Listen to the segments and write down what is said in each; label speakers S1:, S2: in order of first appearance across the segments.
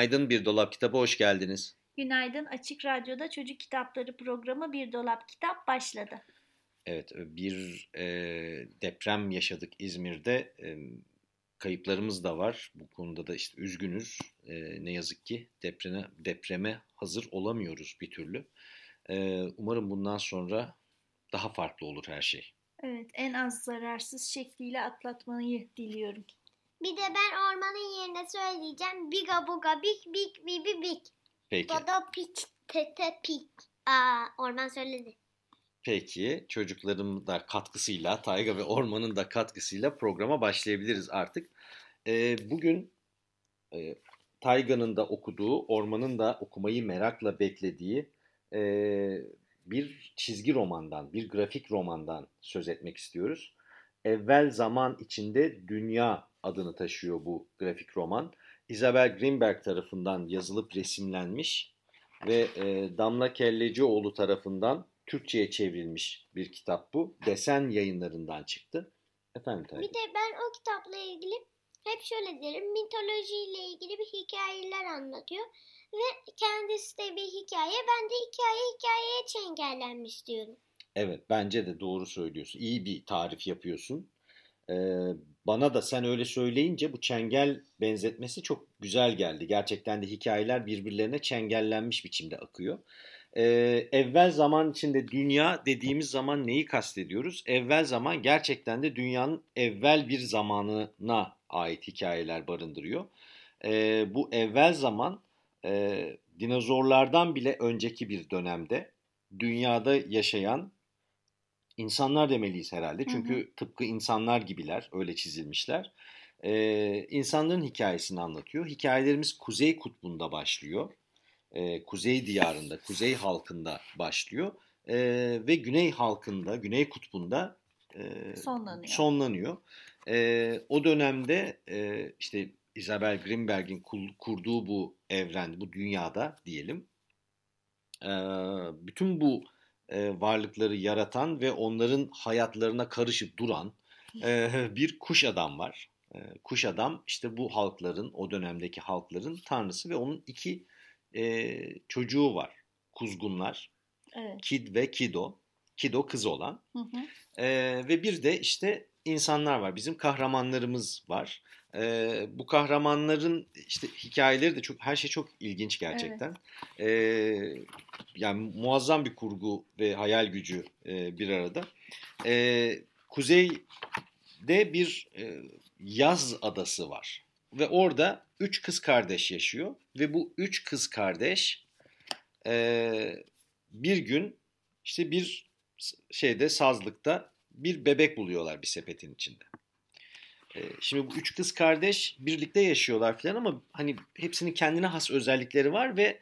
S1: Günaydın Bir Dolap Kitabı hoş geldiniz.
S2: Günaydın Açık Radyo'da Çocuk Kitapları programı Bir Dolap Kitap başladı.
S1: Evet bir e, deprem yaşadık İzmir'de. E, kayıplarımız da var. Bu konuda da işte üzgünüz. E, ne yazık ki depreme, depreme hazır olamıyoruz bir türlü. E, umarım bundan sonra daha farklı olur her şey.
S2: Evet en az zararsız şekliyle atlatmayı diliyorum.
S3: Bir de ben ormanın yerine söyleyeceğim. Biga buga bik bik bibi bik.
S1: Peki.
S3: Dodo piç tete pik. Aa orman söyledi.
S1: Peki çocukların da katkısıyla, Tayga ve Orman'ın da katkısıyla programa başlayabiliriz artık. Ee, bugün e, Tayga'nın da okuduğu, Orman'ın da okumayı merakla beklediği e, bir çizgi romandan, bir grafik romandan söz etmek istiyoruz. Evvel zaman içinde dünya adını taşıyor bu grafik roman. Isabel Greenberg tarafından yazılıp resimlenmiş ve e, Damla Kellecioğlu tarafından Türkçe'ye çevrilmiş bir kitap bu. Desen yayınlarından çıktı. Efendim Tayga.
S3: Bir de ben o kitapla ilgili hep şöyle derim. Mitolojiyle ilgili bir hikayeler anlatıyor. Ve kendisi de bir hikaye. Ben de hikaye hikayeye çengellenmiş diyorum.
S1: Evet bence de doğru söylüyorsun. İyi bir tarif yapıyorsun. Ee, bana da sen öyle söyleyince bu çengel benzetmesi çok güzel geldi. Gerçekten de hikayeler birbirlerine çengellenmiş biçimde akıyor. Ee, evvel zaman içinde dünya dediğimiz zaman neyi kastediyoruz? Evvel zaman gerçekten de dünyanın evvel bir zamanına ait hikayeler barındırıyor. Ee, bu evvel zaman e, dinozorlardan bile önceki bir dönemde dünyada yaşayan insanlar demeliyiz herhalde. Çünkü hı hı. tıpkı insanlar gibiler, öyle çizilmişler. Ee, insanların hikayesini anlatıyor. Hikayelerimiz Kuzey Kutbu'nda başlıyor. Ee, Kuzey diyarında, Kuzey halkında başlıyor. Ee, ve Güney halkında, Güney Kutbu'nda e,
S2: sonlanıyor.
S1: sonlanıyor. Ee, o dönemde e, işte Isabel Greenberg'in kurduğu bu evren, bu dünyada diyelim. E, bütün bu e, varlıkları yaratan ve onların hayatlarına karışıp duran e, bir kuş adam var. E, kuş adam işte bu halkların, o dönemdeki halkların tanrısı ve onun iki e, çocuğu var. Kuzgunlar.
S2: Evet.
S1: Kid ve Kido. Kido kız olan.
S2: Hı hı.
S1: E, ve bir de işte insanlar var. Bizim kahramanlarımız var. Ee, bu kahramanların işte hikayeleri de çok her şey çok ilginç gerçekten. Evet. Ee, yani muazzam bir kurgu ve hayal gücü e, bir arada. Ee, kuzeyde bir e, yaz adası var ve orada üç kız kardeş yaşıyor ve bu üç kız kardeş e, bir gün işte bir şeyde sazlıkta bir bebek buluyorlar bir sepetin içinde. Şimdi bu üç kız kardeş birlikte yaşıyorlar falan ama hani hepsinin kendine has özellikleri var ve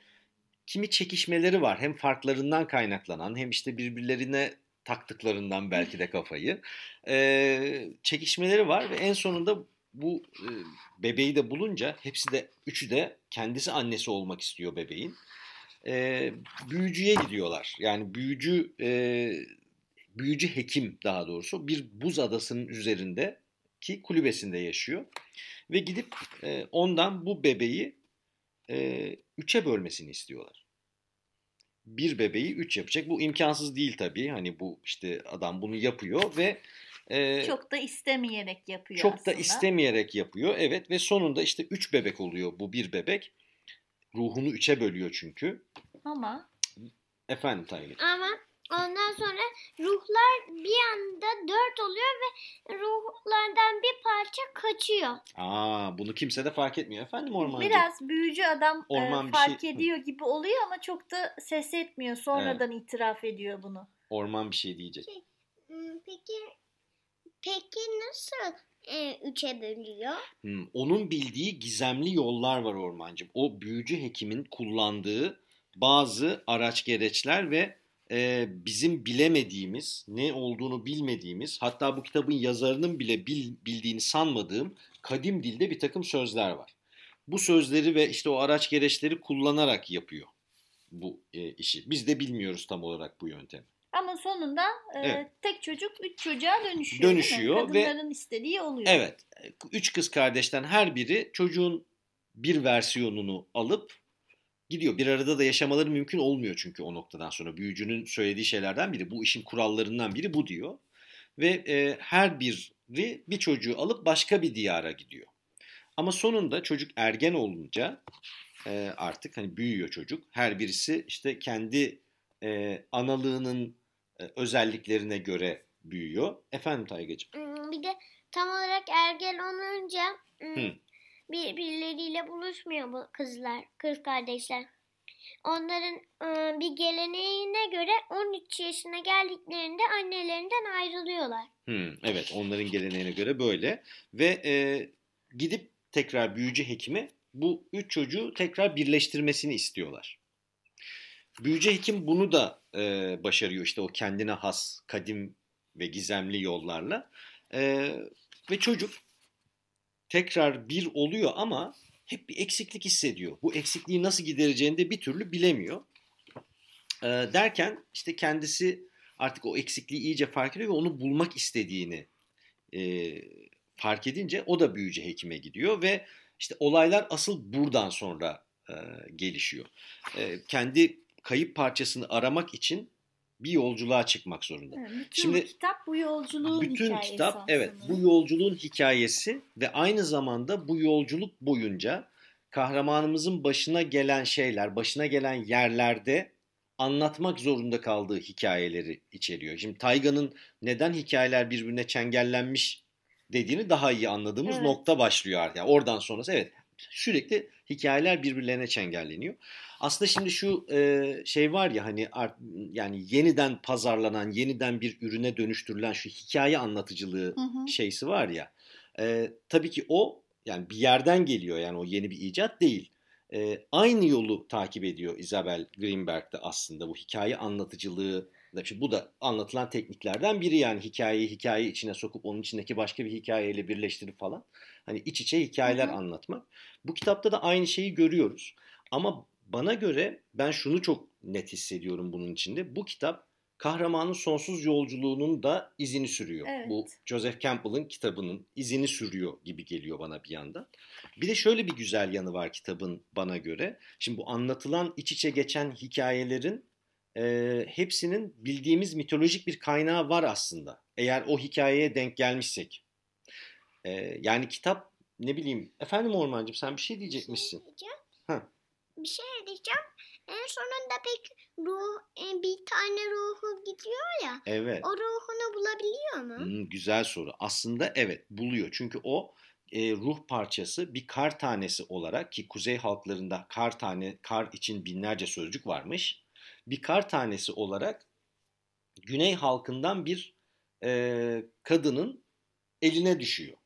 S1: kimi çekişmeleri var. Hem farklarından kaynaklanan hem işte birbirlerine taktıklarından belki de kafayı. Ee, çekişmeleri var ve en sonunda bu e, bebeği de bulunca hepsi de üçü de kendisi annesi olmak istiyor bebeğin. Ee, büyücüye gidiyorlar. Yani büyücü e, büyücü hekim daha doğrusu bir buz adasının üzerinde ki kulübesinde yaşıyor. Ve gidip e, ondan bu bebeği e, üçe bölmesini istiyorlar. Bir bebeği üç yapacak. Bu imkansız değil tabii. Hani bu işte adam bunu yapıyor ve
S2: e, çok da istemeyerek yapıyor
S1: Çok
S2: aslında.
S1: da istemeyerek yapıyor. Evet ve sonunda işte üç bebek oluyor bu bir bebek. Ruhunu üçe bölüyor çünkü.
S2: Ama
S1: Efendim Tayyip.
S3: Ama Ondan sonra ruhlar bir anda dört oluyor ve ruhlardan bir parça kaçıyor.
S1: Aa, bunu kimse de fark etmiyor efendim ormancı.
S2: Biraz büyücü adam
S1: Orman
S2: e, fark
S1: şey-
S2: ediyor gibi oluyor ama çok da ses etmiyor. Sonradan itiraf ediyor bunu.
S1: Orman bir şey diyecek.
S3: Hmm, Peki peki nasıl e, üçe bölüyor.
S1: Hmm, Onun bildiği gizemli yollar var ormancım. O büyücü hekimin kullandığı bazı araç gereçler ve e, bizim bilemediğimiz, ne olduğunu bilmediğimiz, hatta bu kitabın yazarının bile bil- bildiğini sanmadığım kadim dilde bir takım sözler var. Bu sözleri ve işte o araç gereçleri kullanarak yapıyor bu e, işi. Biz de bilmiyoruz tam olarak bu yöntemi.
S2: Ama sonunda e,
S1: Evet.
S2: tek çocuk üç çocuğa dönüşüyor.
S1: Dönüşüyor ve-
S2: Kadınların istediği oluyor.
S1: Evet, üç kız kardeşten her biri çocuğun bir versiyonunu alıp gidiyor. Bir arada da yaşamaları mümkün olmuyor çünkü o noktadan sonra. Büyücünün söylediği şeylerden biri, bu işin kurallarından biri bu diyor. Ve e, her biri bir çocuğu alıp başka bir diyara gidiyor. Ama sonunda çocuk ergen olunca e, artık hani büyüyor çocuk. Her birisi işte kendi e, analığının e, özelliklerine göre büyüyor. Efendim Taygacığım?
S3: Hmm, Bir de tam olarak ergen olunca hmm. Birbirleriyle buluşmuyor bu kızlar, kız kardeşler. Onların e, bir geleneğine göre 13 yaşına geldiklerinde annelerinden ayrılıyorlar.
S1: Hmm, evet onların geleneğine göre böyle ve e, gidip tekrar büyücü hekime bu üç çocuğu tekrar birleştirmesini istiyorlar. Büyücü hekim bunu da e, başarıyor işte o kendine has kadim ve gizemli yollarla E, ve çocuk tekrar bir oluyor ama hep bir eksiklik hissediyor. Bu eksikliği nasıl gidereceğini de bir türlü bilemiyor. E, derken işte kendisi artık o eksikliği iyice fark ediyor ve onu bulmak istediğini e, fark edince o da büyücü hekime gidiyor ve işte olaylar asıl buradan sonra e, gelişiyor. E, kendi kayıp parçasını aramak için bir yolculuğa çıkmak zorunda.
S2: Evet, bütün
S1: Şimdi-
S2: kitap bu yolculuğun
S1: Bütün
S2: hikayesi
S1: kitap
S2: aslında.
S1: evet bu yolculuğun hikayesi ve aynı zamanda bu yolculuk boyunca kahramanımızın başına gelen şeyler, başına gelen yerlerde anlatmak zorunda kaldığı hikayeleri içeriyor. Şimdi Tayga'nın neden hikayeler birbirine çengellenmiş dediğini daha iyi anladığımız
S2: Evet.
S1: nokta başlıyor artık. Yani oradan sonrası evet sürekli hikayeler birbirlerine çengelleniyor. Aslında şimdi şu e, şey var ya hani art, yani yeniden pazarlanan, yeniden bir ürüne dönüştürülen şu hikaye anlatıcılığı
S2: Hı hı.
S1: şeysi var ya. E, tabii ki o yani bir yerden geliyor yani o yeni bir icat değil. E, aynı yolu takip ediyor Isabel Greenberg de aslında bu hikaye anlatıcılığı. Şimdi bu da anlatılan tekniklerden biri yani hikayeyi hikaye içine sokup onun içindeki başka bir hikayeyle birleştirip falan. Hani iç içe hikayeler
S2: Hı hı.
S1: anlatmak. Bu kitapta da aynı şeyi görüyoruz. Ama bana göre ben şunu çok net hissediyorum bunun içinde. Bu kitap kahramanın sonsuz yolculuğunun da izini sürüyor.
S2: Evet.
S1: Bu Joseph Campbell'ın kitabının izini sürüyor gibi geliyor bana bir yandan. Bir de şöyle bir güzel yanı var kitabın bana göre. Şimdi bu anlatılan iç içe geçen hikayelerin e, hepsinin bildiğimiz mitolojik bir kaynağı var aslında. Eğer o hikayeye denk gelmişsek. E, yani kitap ne bileyim efendim Ormancığım sen bir şey diyecekmişsin.
S3: Bir şey diyeceğim. Bir şey diyeceğim. En sonunda pek ruh, e, bir tane ruhu gidiyor ya.
S1: Evet.
S3: O ruhunu bulabiliyor mu?
S1: Hmm, güzel soru. Aslında evet buluyor. Çünkü o e, ruh parçası bir kar tanesi olarak ki kuzey halklarında kar tane kar için binlerce sözcük varmış. Bir kar tanesi olarak güney halkından bir e, kadının eline düşüyor.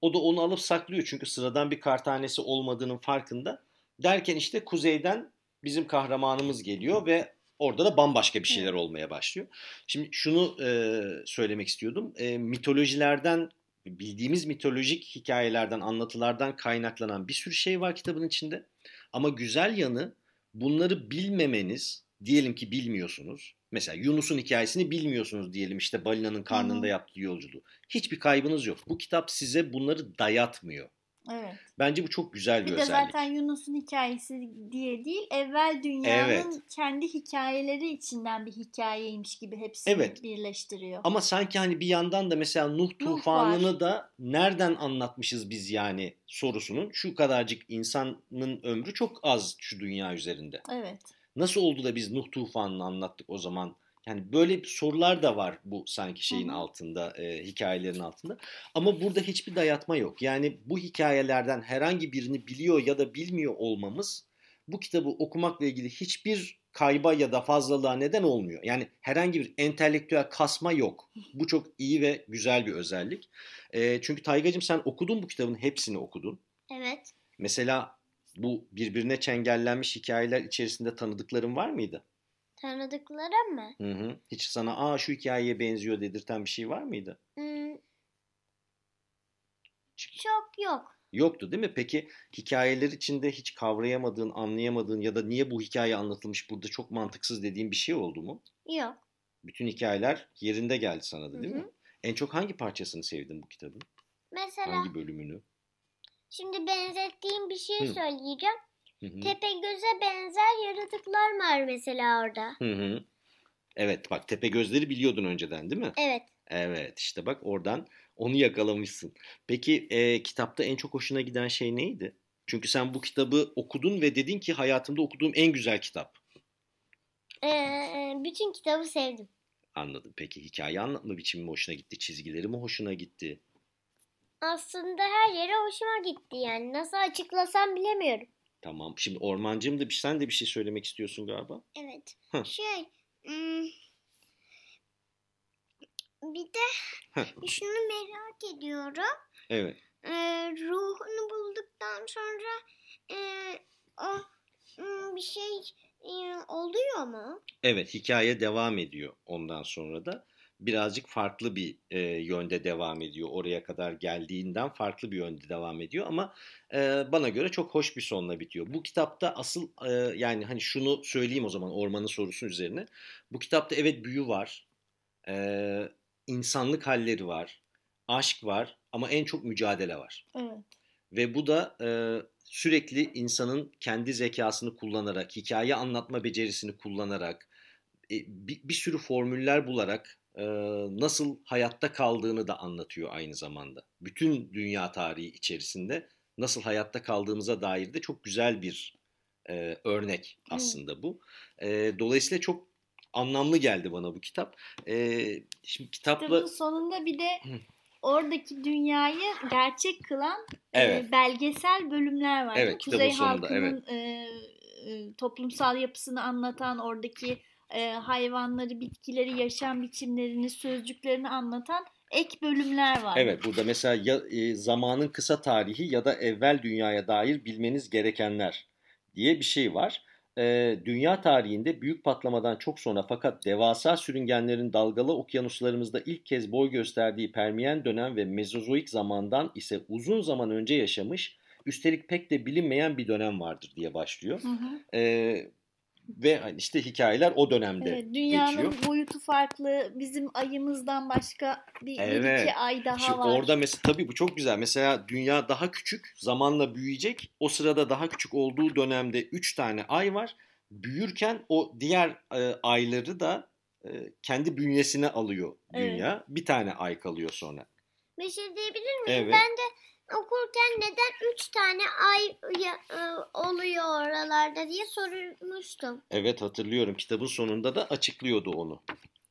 S1: O da onu alıp saklıyor çünkü sıradan bir kar tanesi olmadığının farkında. Derken işte kuzeyden bizim kahramanımız geliyor ve orada da bambaşka bir şeyler olmaya başlıyor. Şimdi şunu e, söylemek istiyordum. E, mitolojilerden, bildiğimiz mitolojik hikayelerden, anlatılardan kaynaklanan bir sürü şey var kitabın içinde. Ama güzel yanı bunları bilmemeniz, diyelim ki bilmiyorsunuz. Mesela Yunus'un hikayesini bilmiyorsunuz diyelim işte balinanın karnında yaptığı yolculuğu. Hiçbir kaybınız yok. Bu kitap size bunları dayatmıyor.
S2: Evet.
S1: Bence bu çok güzel bir,
S2: Bir de
S1: özellik.
S2: zaten Yunus'un hikayesi diye değil, evvel dünyanın
S1: Evet.
S2: kendi hikayeleri içinden bir hikayeymiş gibi hepsini
S1: Evet.
S2: birleştiriyor.
S1: Ama sanki hani bir yandan da mesela Nuh tufanını da nereden anlatmışız biz yani sorusunun şu kadarcık insanın ömrü çok az şu dünya üzerinde.
S2: Evet.
S1: Nasıl oldu da biz Nuh tufanını anlattık o zaman? Yani böyle sorular da var bu sanki şeyin altında, e, hikayelerin altında. Ama burada hiçbir dayatma yok. Yani bu hikayelerden herhangi birini biliyor ya da bilmiyor olmamız bu kitabı okumakla ilgili hiçbir kayba ya da fazlalığa neden olmuyor. Yani herhangi bir entelektüel kasma yok. Bu çok iyi ve güzel bir özellik. E, çünkü Taygacığım sen okudun bu kitabın hepsini okudun.
S3: Evet.
S1: Mesela bu birbirine çengellenmiş hikayeler içerisinde tanıdıkların var mıydı?
S3: Tanıdıklarım mı?
S1: Hı hı. Hiç sana aa şu hikayeye benziyor dedirten bir şey var mıydı?
S3: Hmm, çok yok.
S1: Yoktu değil mi? Peki hikayeler içinde hiç kavrayamadığın, anlayamadığın ya da niye bu hikaye anlatılmış burada çok mantıksız dediğin bir şey oldu mu?
S3: Yok.
S1: Bütün hikayeler yerinde geldi sana da değil
S3: Hı hı.
S1: mi? En çok hangi parçasını sevdin bu kitabın?
S3: Mesela
S1: Hangi bölümünü?
S3: Şimdi benzettiğim bir şey
S1: Hı.
S3: söyleyeceğim. Tepegöz'e benzer yaratıklar var mesela orada.
S1: Hı hı. Evet bak tepe gözleri biliyordun önceden değil mi?
S3: Evet.
S1: Evet işte bak oradan onu yakalamışsın. Peki e, kitapta en çok hoşuna giden şey neydi? Çünkü sen bu kitabı okudun ve dedin ki hayatımda okuduğum en güzel kitap.
S3: Ee, bütün kitabı sevdim.
S1: Anladım. Peki hikaye anlatma biçimi mi hoşuna gitti? Çizgileri mi hoşuna gitti?
S3: Aslında her yere hoşuma gitti yani. Nasıl açıklasam bilemiyorum.
S1: Tamam. Şimdi Ormancığım da bir, sen de bir şey söylemek istiyorsun galiba.
S3: Evet.
S1: Hı.
S3: Şey, hmm, bir de
S1: Heh.
S3: şunu merak ediyorum.
S1: Evet.
S3: Ee, ruhunu bulduktan sonra e, o hmm, bir şey e, oluyor mu?
S1: Evet hikaye devam ediyor ondan sonra da. Birazcık farklı bir e, yönde devam ediyor. Oraya kadar geldiğinden farklı bir yönde devam ediyor ama e, bana göre çok hoş bir sonla bitiyor. Bu kitapta asıl e, yani hani şunu söyleyeyim o zaman Orman'ın sorusunun üzerine. Bu kitapta evet büyü var, e, insanlık halleri var, aşk var ama en çok mücadele var.
S2: Evet.
S1: Ve bu da e, sürekli insanın kendi zekasını kullanarak, hikaye anlatma becerisini kullanarak, e, bir, bir sürü formüller bularak e, nasıl hayatta kaldığını da anlatıyor aynı zamanda. Bütün dünya tarihi içerisinde nasıl hayatta kaldığımıza dair de çok güzel bir e, örnek aslında bu. E, dolayısıyla çok anlamlı geldi bana bu kitap. E, şimdi kitapla...
S2: Kitabın sonunda bir de
S1: Hı.
S2: oradaki dünyayı gerçek kılan e,
S1: Evet.
S2: belgesel bölümler var.
S1: Evet,
S2: Kuzey
S1: sonunda,
S2: halkının e, e, toplumsal yapısını anlatan, oradaki e, hayvanları, bitkileri, yaşam biçimlerini, sözcüklerini anlatan ek bölümler var.
S1: Evet burada mesela ya, e, zamanın kısa tarihi ya da evvel dünyaya dair bilmeniz gerekenler diye bir şey var. E, dünya tarihinde büyük patlamadan çok sonra fakat devasa sürüngenlerin dalgalı okyanuslarımızda ilk kez boy gösterdiği Permiyen dönem ve Mezozoik zamandan ise uzun zaman önce yaşamış, üstelik pek de bilinmeyen bir dönem vardır diye başlıyor.
S2: Hı hı.
S1: E, ve hani işte hikayeler o dönemde
S2: Evet, dünyanın
S1: geçiyor.
S2: boyutu farklı. Bizim ayımızdan başka bir, bir
S1: Evet.
S2: iki ay daha
S1: Şimdi
S2: var.
S1: orada mesela tabii bu çok güzel. Mesela dünya daha küçük, zamanla büyüyecek. O sırada daha küçük olduğu dönemde 3 tane ay var. Büyürken o diğer e, ayları da e, kendi bünyesine alıyor dünya. Bir tane ay kalıyor sonra.
S3: Bir şey diyebilir miyim?
S1: Evet.
S3: Ben de okurken neden üç tane ay e, oluyor oralarda diye sormuştum.
S1: Evet hatırlıyorum. Kitabın sonunda da açıklıyordu onu.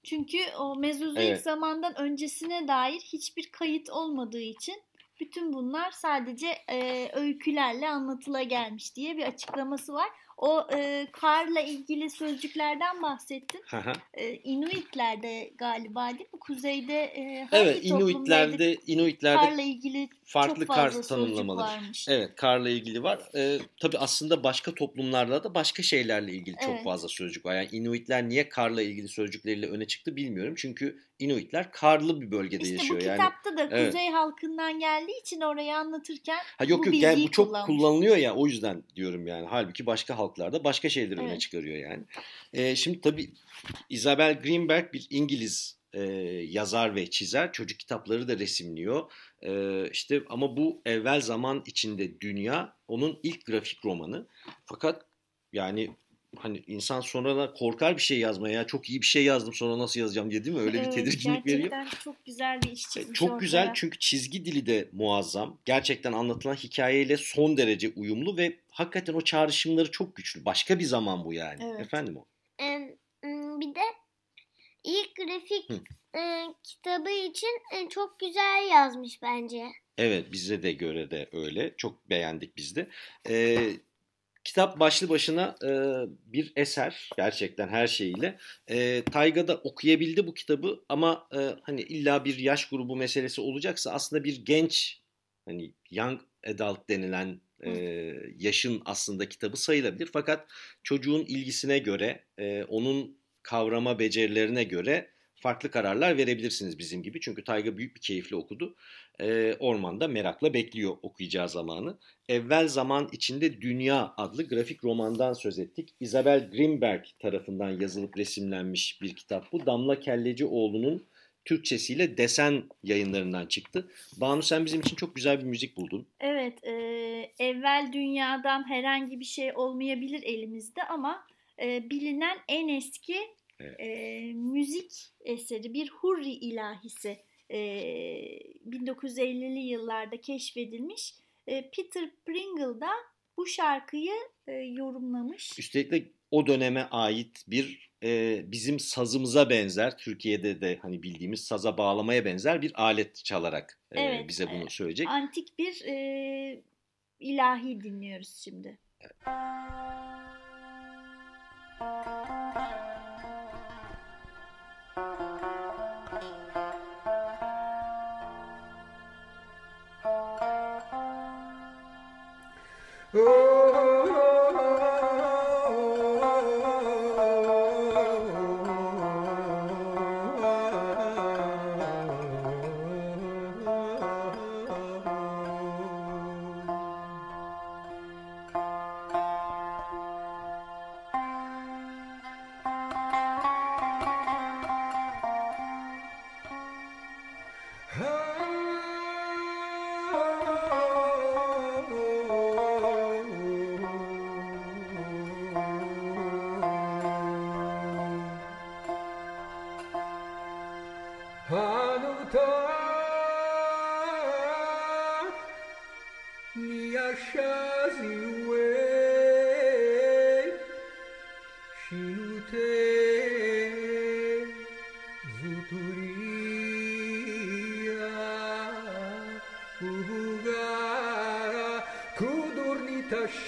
S2: Çünkü o Mezozoik
S1: Evet.
S2: zamandan öncesine dair hiçbir kayıt olmadığı için bütün bunlar sadece e, öykülerle anlatıla gelmiş diye bir açıklaması var. O e, karla ilgili sözcüklerden bahsettin.
S1: Hı hı.
S2: E, Inuitlerde galiba değil mi? Kuzeyde e, hangi
S1: evet? Inuitlerde, Inuitlerde
S2: karla ilgili
S1: farklı
S2: çok
S1: kar
S2: fazla sözcük
S1: tanımlamaları.
S2: varmış.
S1: Evet karla ilgili var. Ee, tabii aslında başka toplumlarda da başka şeylerle ilgili çok
S2: Evet.
S1: fazla sözcük var. Yani Inuitler niye karla ilgili sözcükleriyle öne çıktı bilmiyorum. Çünkü Inuitler karlı bir bölgede
S2: İşte bu
S1: yaşıyor. yani.
S2: kitapta da
S1: Evet.
S2: kuzey halkından geldiği için orayı anlatırken
S1: Ha yok
S2: bu
S1: yok yani
S2: bilgiyi
S1: bu çok
S2: kullanmış.
S1: kullanılıyor ya o yüzden diyorum yani. Halbuki başka halklarda başka şeyleri öne
S2: Evet.
S1: çıkarıyor yani. Ee, şimdi tabii Isabel Greenberg bir İngiliz e, yazar ve çizer. Çocuk kitapları da resimliyor. Ee, işte ama bu evvel zaman içinde dünya onun ilk grafik romanı. Fakat yani hani insan sonra da korkar bir şey yazmaya. Ya çok iyi bir şey yazdım sonra nasıl yazacağım diye değil mi? Öyle bir
S2: Evet,
S1: tedirginlik veriyor.
S2: Gerçekten çok güzel bir iş çıkmış
S1: Çok
S2: ortaya.
S1: güzel çünkü çizgi dili de muazzam. Gerçekten anlatılan hikayeyle son derece uyumlu ve hakikaten o çağrışımları çok güçlü. Başka bir zaman bu yani.
S2: Evet.
S1: Efendim o.
S3: M, Bir de ilk grafik
S1: Hı.
S3: e, kitabı için e, çok güzel yazmış bence.
S1: Evet bize de göre de öyle. Çok beğendik biz de. Ee, kitap başlı başına e, bir eser gerçekten her şeyiyle. E, Tayga da okuyabildi bu kitabı ama e, hani illa bir yaş grubu meselesi olacaksa aslında bir genç hani young adult denilen e, yaşın aslında kitabı sayılabilir. Fakat çocuğun ilgisine göre, e, onun kavrama becerilerine göre farklı kararlar verebilirsiniz bizim gibi. Çünkü Tayga büyük bir keyifle okudu. E, ormanda merakla bekliyor okuyacağı zamanı. Evvel Zaman içinde Dünya adlı grafik romandan söz ettik. Isabel Grimberg tarafından yazılıp resimlenmiş bir kitap bu. Damla Kellecioğlu'nun Türkçesiyle Desen yayınlarından çıktı. Banu sen bizim için çok güzel bir müzik buldun.
S2: Evet, e, evvel dünyadan herhangi bir şey olmayabilir elimizde ama e, bilinen en eski
S1: Evet.
S2: e, müzik eseri bir Hurri ilahisi e, 1950'li yıllarda keşfedilmiş. E, Peter Pringle da bu şarkıyı e, yorumlamış.
S1: Üstelik de o döneme ait bir e, bizim sazımıza benzer, Türkiye'de de hani bildiğimiz saza bağlamaya benzer bir alet çalarak e,
S2: Evet,
S1: bize bunu
S2: evet.
S1: söyleyecek.
S2: Antik bir e, ilahi dinliyoruz şimdi.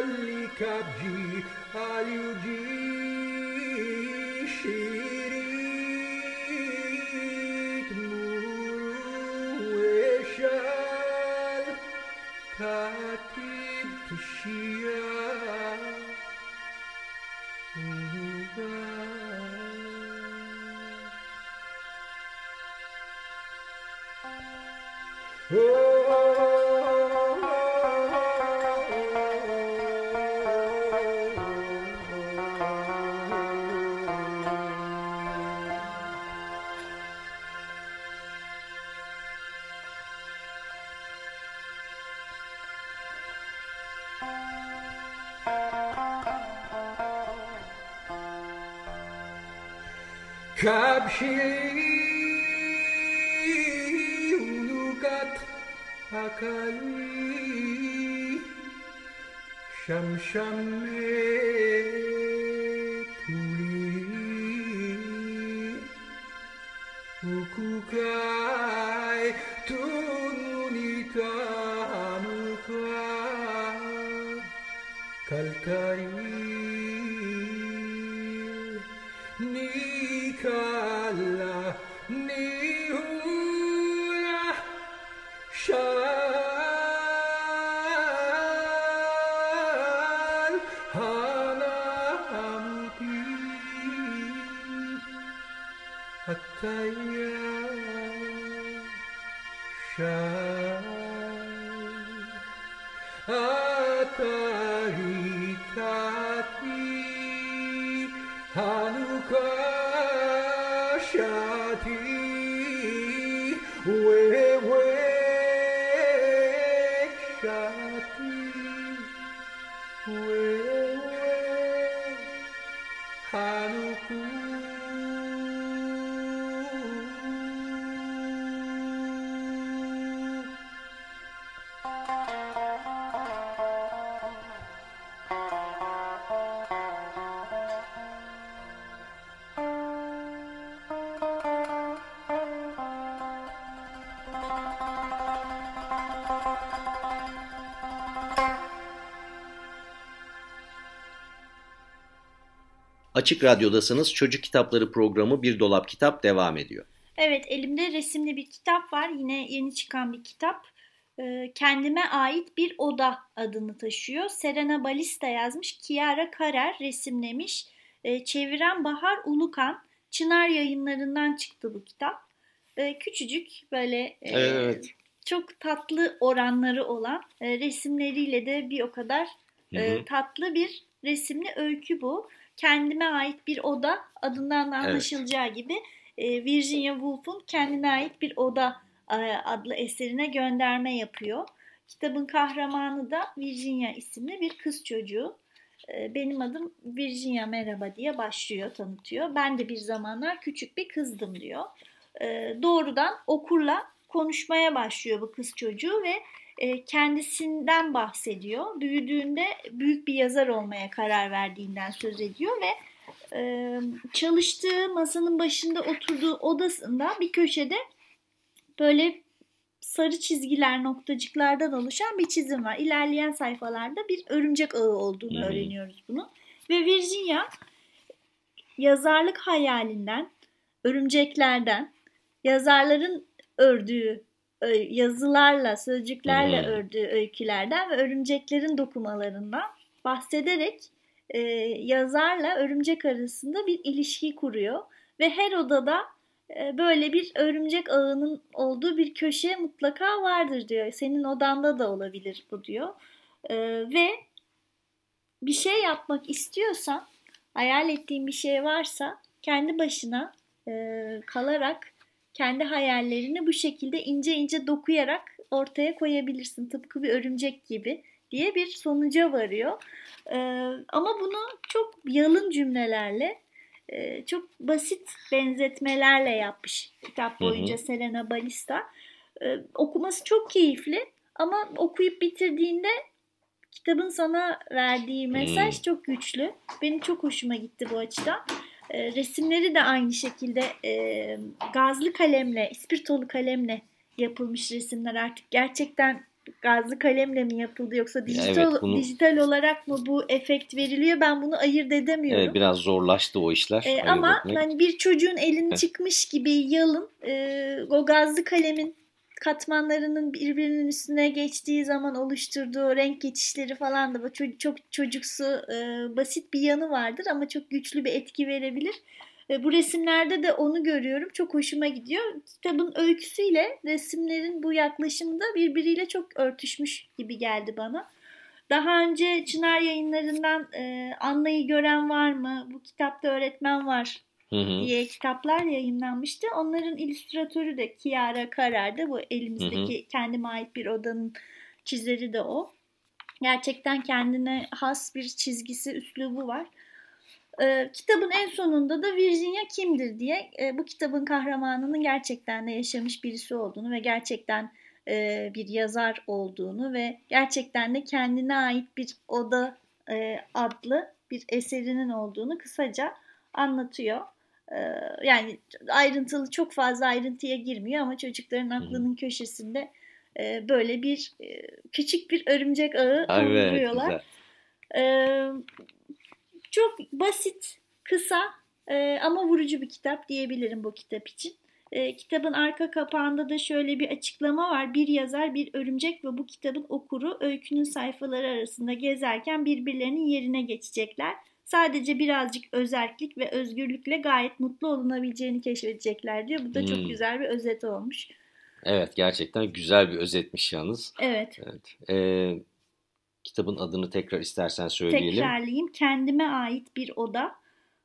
S4: Ali Kabji, Ali Uji. Kabhi ulukat akali şamşamme tuli हि
S1: Açık Radyo'dasınız. Çocuk Kitapları programı Bir Dolap Kitap devam ediyor.
S2: Evet elimde resimli bir kitap var. Yine yeni çıkan bir kitap. Ee, Kendime ait bir oda adını taşıyor. Serena Balista yazmış. Kiara Karer resimlemiş. Ee, Çeviren Bahar Ulukan. Çınar yayınlarından çıktı bu kitap. Ee, Küçücük böyle e,
S1: Evet.
S2: çok tatlı oranları olan e, resimleriyle de bir o kadar e,
S1: Hı hı.
S2: tatlı bir resimli öykü bu. Kendime ait bir oda adından da
S1: Evet.
S2: anlaşılacağı gibi e, Virginia Woolf'un kendine ait bir oda e, adlı eserine gönderme yapıyor. Kitabın kahramanı da Virginia isimli bir kız çocuğu. E, Benim adım Virginia merhaba diye başlıyor, tanıtıyor. Ben de bir zamanlar küçük bir kızdım diyor. E, Doğrudan okurla konuşmaya başlıyor bu kız çocuğu ve kendisinden bahsediyor. Büyüdüğünde büyük bir yazar olmaya karar verdiğinden söz ediyor ve e, çalıştığı masanın başında oturduğu odasında bir köşede böyle sarı çizgiler noktacıklardan oluşan bir çizim var. İlerleyen sayfalarda bir örümcek ağı olduğunu
S1: Hı hı.
S2: öğreniyoruz bunu. Ve Virginia yazarlık hayalinden, örümceklerden, yazarların ördüğü yazılarla, sözcüklerle
S1: Hı.
S2: ördüğü öykülerden ve örümceklerin dokumalarından bahsederek e, yazarla örümcek arasında bir ilişki kuruyor ve her odada e, böyle bir örümcek ağının olduğu bir köşe mutlaka vardır diyor. Senin odanda da olabilir bu diyor. E, ve bir şey yapmak istiyorsan, hayal ettiğin bir şey varsa kendi başına e, kalarak kendi hayallerini bu şekilde ince ince dokuyarak ortaya koyabilirsin. Tıpkı bir örümcek gibi diye bir sonuca varıyor. Ee, ama bunu çok yalın cümlelerle, e, çok basit benzetmelerle yapmış kitap
S1: Hı hı.
S2: boyunca Selena Balista. Ee, okuması çok keyifli ama okuyup bitirdiğinde kitabın sana verdiği mesaj
S1: Hmm.
S2: çok güçlü. Benim çok hoşuma gitti bu açıdan. Ee, resimleri de aynı şekilde e, gazlı kalemle, ispirtolu kalemle yapılmış resimler artık gerçekten gazlı kalemle mi yapıldı yoksa dijital
S1: Evet, bunu-
S2: dijital olarak mı bu efekt veriliyor ben bunu ayırt edemiyorum.
S1: Evet biraz zorlaştı o işler.
S2: Ee, ama
S1: etmek.
S2: hani bir çocuğun elini çıkmış gibi yalın e, o gazlı kalemin katmanlarının birbirinin üstüne geçtiği zaman oluşturduğu renk geçişleri falan da bu ço- çok çocuksu e, basit bir yanı vardır ama çok güçlü bir etki verebilir. E, bu resimlerde de onu görüyorum. Çok hoşuma gidiyor. Kitabın öyküsüyle resimlerin bu yaklaşımı da birbiriyle çok örtüşmüş gibi geldi bana. Daha önce Çınar yayınlarından e, Anna'yı gören var mı? Bu kitapta öğretmen var
S1: Hı hı.
S2: diye kitaplar yayınlanmıştı. Onların illüstratörü de Kiara Karar'dı. Bu elimizdeki kendime ait bir odanın çizeri de o. Gerçekten kendine has bir çizgisi, üslubu var. Ee, kitabın en sonunda da Virginia kimdir diye e, bu kitabın kahramanının gerçekten de yaşamış birisi olduğunu ve gerçekten e, bir yazar olduğunu ve gerçekten de kendine ait bir oda e, adlı bir eserinin olduğunu kısaca anlatıyor. Ee, yani ayrıntılı çok fazla ayrıntıya girmiyor ama çocukların aklının köşesinde e, böyle bir e, küçük bir örümcek ağı
S1: Evet güzel.
S2: Ee, çok basit, kısa e, ama vurucu bir kitap diyebilirim bu kitap için. Kitabın arka kapağında da şöyle bir açıklama var. Bir yazar, bir örümcek ve bu kitabın okuru öykünün sayfaları arasında gezerken birbirlerinin yerine geçecekler. Sadece birazcık özerklik ve özgürlükle gayet mutlu olunabileceğini keşfedecekler diyor. Bu da
S1: Hmm.
S2: çok güzel bir özet olmuş.
S1: Evet gerçekten güzel bir özetmiş yalnız.
S2: Evet.
S1: Evet. Ee, kitabın adını tekrar istersen söyleyelim.
S2: Tekrarlayayım. Kendime ait bir oda.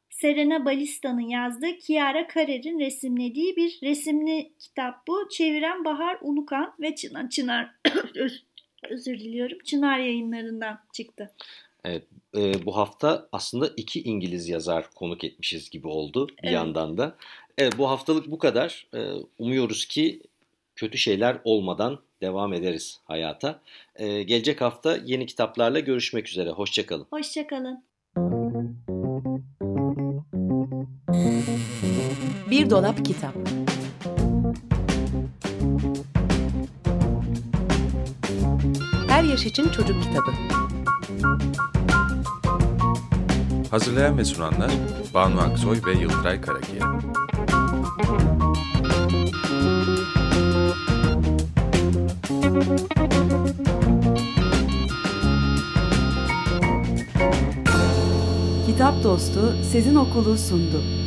S2: Serena Balista'nın yazdığı Kiara Karer'in resimlediği bir resimli kitap bu. Çeviren Bahar Ulukan ve Çınar, Çınar öz- özür diliyorum. Çınar yayınlarından çıktı.
S1: Ee, bu hafta aslında iki İngiliz yazar konuk etmişiz gibi oldu bir
S2: Evet.
S1: yandan da. Evet, bu haftalık bu kadar. Ee, umuyoruz ki kötü şeyler olmadan devam ederiz hayata. Ee, gelecek hafta yeni kitaplarla görüşmek üzere. Hoşçakalın.
S2: Hoşçakalın.
S5: Bir dolap kitap. Her yaş için çocuk kitabı.
S6: Hazırlayan ve sunanlar Banu Aksoy ve Yıldıray Karakiya.
S5: Kitap Dostu Sezin Okulu sundu.